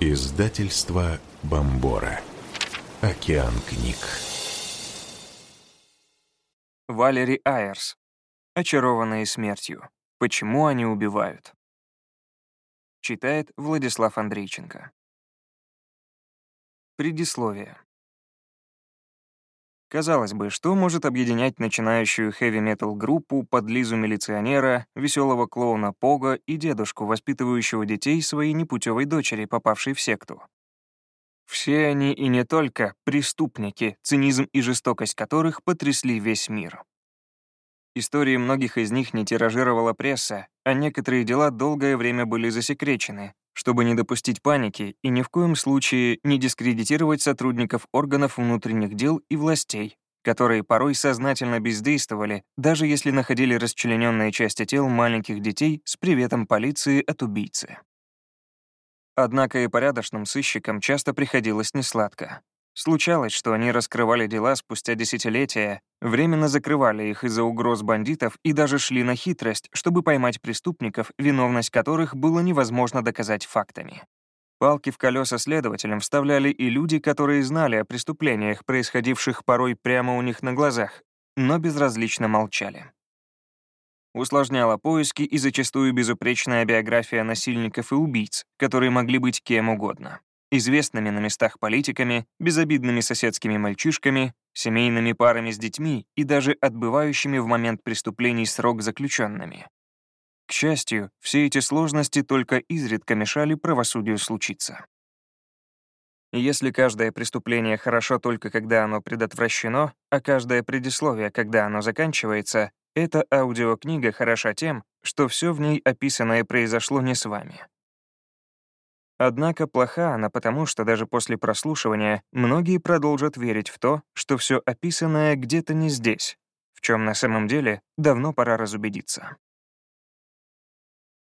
Издательство Бомбора. Океан книг. Валери Айерс. Очарованные смертью. Почему они убивают? Читает Владислав Андрейченко. Предисловие. Казалось бы, что может объединять начинающую хэви-метал группу под Лизу милиционера, веселого клоуна Пога и дедушку, воспитывающего детей своей непутевой дочери, попавшей в секту? Все они и не только преступники, цинизм и жестокость которых потрясли весь мир. Истории многих из них не тиражировала пресса, а некоторые дела долгое время были засекречены, чтобы не допустить паники и ни в коем случае не дискредитировать сотрудников органов внутренних дел и властей, которые порой сознательно бездействовали, даже если находили расчлененные части тел маленьких детей с приветом полиции от убийцы. Однако и порядочным сыщикам часто приходилось несладко. Случалось, что они раскрывали дела спустя десятилетия, временно закрывали их из-за угроз бандитов и даже шли на хитрость, чтобы поймать преступников, виновность которых было невозможно доказать фактами. Палки в колеса следователям вставляли и люди, которые знали о преступлениях, происходивших порой прямо у них на глазах, но безразлично молчали. Усложняла поиски и зачастую безупречная биография насильников и убийц, которые могли быть кем угодно известными на местах политиками, безобидными соседскими мальчишками, семейными парами с детьми и даже отбывающими в момент преступлений срок заключенными. К счастью, все эти сложности только изредка мешали правосудию случиться. Если каждое преступление хорошо только когда оно предотвращено, а каждое предисловие, когда оно заканчивается, эта аудиокнига хороша тем, что все в ней описанное произошло не с вами. Однако плоха она потому, что даже после прослушивания многие продолжат верить в то, что все описанное где-то не здесь, в чем на самом деле давно пора разубедиться.